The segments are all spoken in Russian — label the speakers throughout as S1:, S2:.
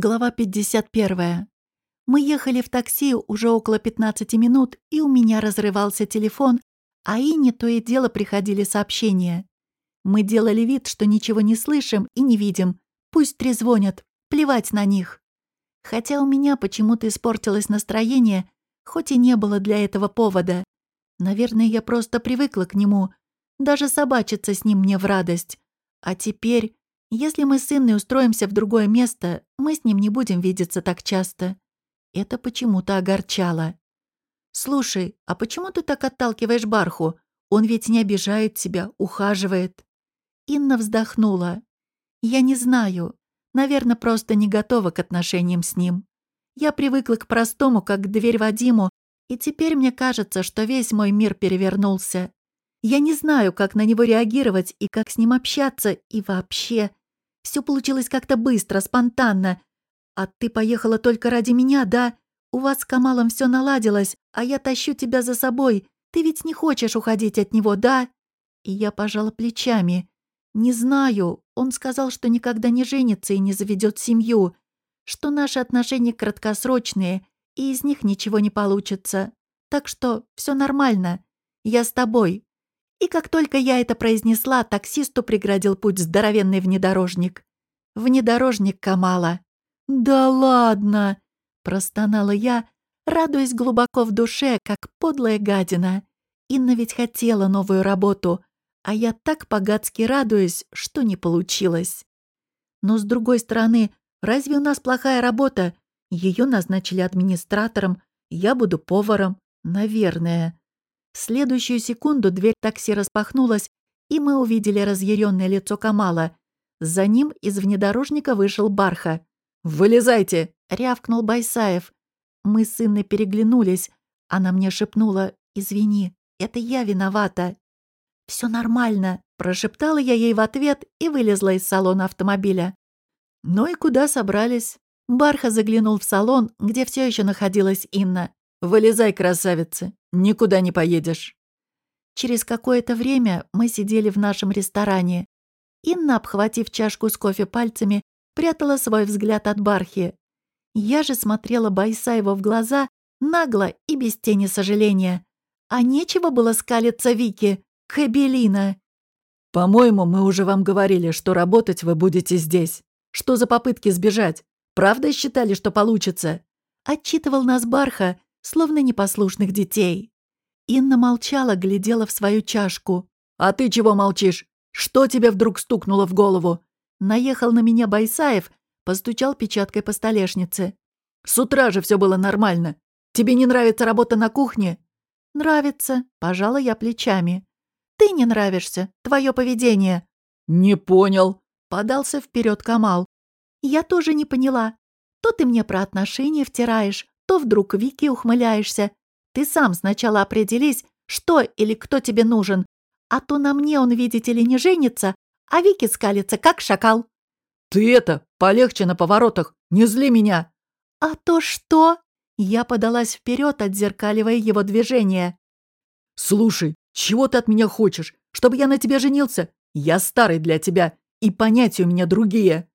S1: Глава 51. Мы ехали в такси уже около 15 минут, и у меня разрывался телефон, а Инне то и дело приходили сообщения. Мы делали вид, что ничего не слышим и не видим. Пусть трезвонят, плевать на них. Хотя у меня почему-то испортилось настроение, хоть и не было для этого повода. Наверное, я просто привыкла к нему. Даже собачиться с ним мне в радость. А теперь если мы с Инной устроимся в другое место, мы с ним не будем видеться так часто. Это почему-то огорчало. «Слушай, а почему ты так отталкиваешь Барху? Он ведь не обижает тебя, ухаживает». Инна вздохнула. «Я не знаю. Наверное, просто не готова к отношениям с ним. Я привыкла к простому, как к дверь Вадиму, и теперь мне кажется, что весь мой мир перевернулся. Я не знаю, как на него реагировать и как с ним общаться, и вообще. Все получилось как-то быстро, спонтанно. А ты поехала только ради меня, да? У вас с Камалом все наладилось, а я тащу тебя за собой. Ты ведь не хочешь уходить от него, да?» И я пожала плечами. «Не знаю. Он сказал, что никогда не женится и не заведет семью, что наши отношения краткосрочные, и из них ничего не получится. Так что все нормально. Я с тобой. И как только я это произнесла, таксисту преградил путь здоровенный внедорожник. Внедорожник Камала. «Да ладно!» — простонала я, радуясь глубоко в душе, как подлая гадина. Инна ведь хотела новую работу, а я так по-гадски радуюсь, что не получилось. Но с другой стороны, разве у нас плохая работа? Ее назначили администратором, я буду поваром, наверное. Следующую секунду дверь такси распахнулась, и мы увидели разъяренное лицо Камала. За ним из внедорожника вышел Барха. «Вылезайте!» — рявкнул Байсаев. Мы с Инной переглянулись. Она мне шепнула «Извини, это я виновата». «Все нормально», — прошептала я ей в ответ и вылезла из салона автомобиля. «Ну и куда собрались?» Барха заглянул в салон, где все еще находилась Инна. «Вылезай, красавица, никуда не поедешь». Через какое-то время мы сидели в нашем ресторане. Инна, обхватив чашку с кофе пальцами, прятала свой взгляд от Бархи. Я же смотрела Байсаева в глаза нагло и без тени сожаления. А нечего было скалиться Вики, Кабелина.
S2: «По-моему, мы уже вам говорили, что работать вы будете здесь. Что за попытки сбежать? Правда считали, что получится?»
S1: Отчитывал нас Барха, словно непослушных детей. Инна молчала, глядела в свою чашку.
S2: «А ты чего молчишь? Что тебе вдруг стукнуло в голову?»
S1: Наехал на меня Байсаев, постучал печаткой по столешнице.
S2: «С утра же все было нормально. Тебе не нравится работа на кухне?»
S1: «Нравится», — пожала я плечами. «Ты не нравишься. Твое поведение».
S2: «Не понял», —
S1: подался вперед Камал. «Я тоже не поняла. То ты мне про отношения втираешь, то вдруг Вики ухмыляешься. Ты сам сначала определись, что или кто тебе нужен. А то на мне он, видите ли, не женится, а Вики скалится, как шакал».
S2: «Ты это, полегче на поворотах, не зли меня!»
S1: «А то что?» Я подалась вперед, отзеркаливая его движение.
S2: «Слушай, чего ты от меня хочешь? Чтобы я на тебе женился? Я старый для тебя, и понятия у меня другие».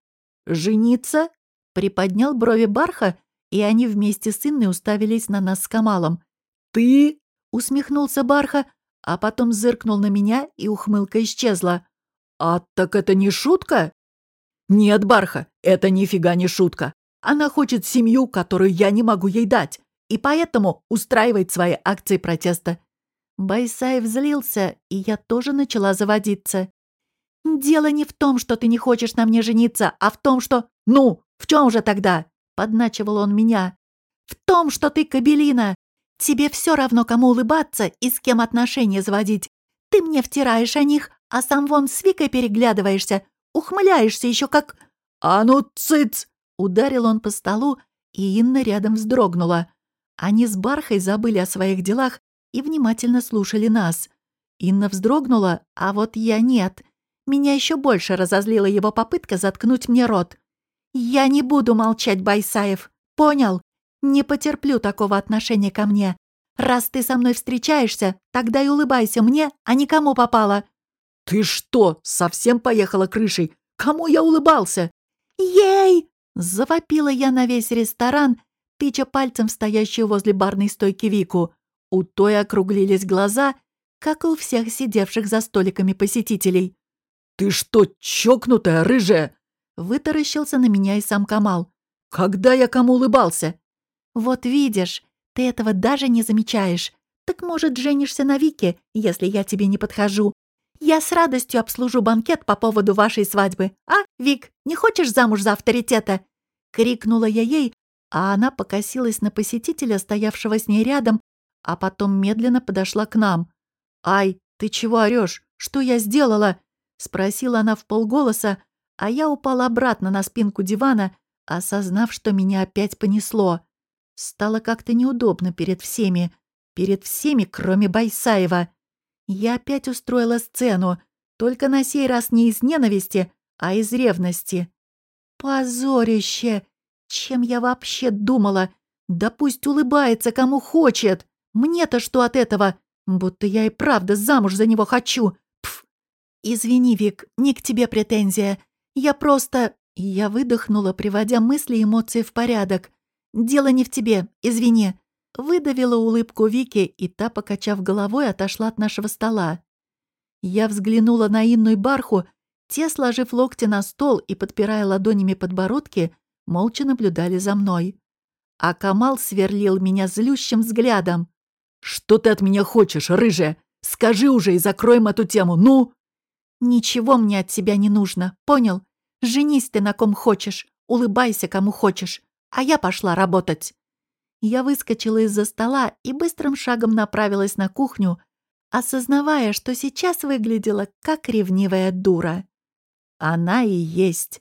S1: «Жениться?» — приподнял брови Барха и они вместе с Инной уставились на нас с Камалом.
S2: «Ты?»
S1: — усмехнулся Барха, а потом зыркнул на меня, и ухмылка исчезла.
S2: «А так это не шутка?» «Нет, Барха, это нифига не шутка. Она хочет семью, которую я не могу ей дать, и поэтому устраивает свои акции протеста».
S1: Байсаев злился, и я тоже начала заводиться. «Дело не в том, что ты не хочешь на мне жениться, а в том, что... Ну, в чем же тогда?» — подначивал он меня. «В том, что ты кабелина. Тебе все равно, кому улыбаться и с кем отношения заводить. Ты мне втираешь о них, а сам вон с Викой переглядываешься, ухмыляешься еще как...»
S2: «А ну, цыц!»
S1: — ударил он по столу, и Инна рядом вздрогнула. Они с Бархой забыли о своих делах и внимательно слушали нас. Инна вздрогнула, а вот я нет. Меня еще больше разозлила его попытка заткнуть мне рот. «Я не буду молчать, Байсаев. Понял? Не потерплю такого отношения ко мне. Раз ты со мной встречаешься, тогда и улыбайся мне, а никому попало».
S2: «Ты что, совсем поехала крышей? Кому я улыбался?»
S1: «Ей!» Завопила я на весь ресторан, тыча пальцем в стоящую возле барной стойки Вику. У той округлились глаза, как и у всех сидевших за столиками посетителей.
S2: «Ты что, чокнутая, рыжая?»
S1: Вытаращился на меня и сам Камал.
S2: «Когда я кому улыбался?»
S1: «Вот видишь, ты этого даже не замечаешь. Так, может, женишься на Вике, если я тебе не подхожу? Я с радостью обслужу банкет по поводу вашей свадьбы. А, Вик, не хочешь замуж за авторитета?» Крикнула я ей, а она покосилась на посетителя, стоявшего с ней рядом, а потом медленно подошла к нам. «Ай, ты чего орёшь? Что я сделала?» — спросила она в полголоса, а я упала обратно на спинку дивана, осознав, что меня опять понесло. Стало как-то неудобно перед всеми, перед всеми, кроме Байсаева. Я опять устроила сцену, только на сей раз не из ненависти, а из ревности. Позорище! Чем я вообще думала? Да пусть улыбается, кому хочет. Мне-то что от этого? Будто я и правда замуж за него хочу. Пф. Извини, Вик, не к тебе претензия. Я просто... Я выдохнула, приводя мысли и эмоции в порядок. «Дело не в тебе, извини». Выдавила улыбку Вики, и та, покачав головой, отошла от нашего стола. Я взглянула на Инну и Барху, те, сложив локти на стол и подпирая ладонями подбородки, молча наблюдали за мной. А Камал сверлил меня злющим взглядом.
S2: «Что ты от меня хочешь, рыжая? Скажи уже и закроем эту тему, ну!»
S1: «Ничего мне от тебя не нужно, понял? Женись ты на ком хочешь, улыбайся кому хочешь, а я пошла работать». Я выскочила из-за стола и быстрым шагом направилась на кухню, осознавая, что сейчас выглядела как ревнивая дура. Она и есть.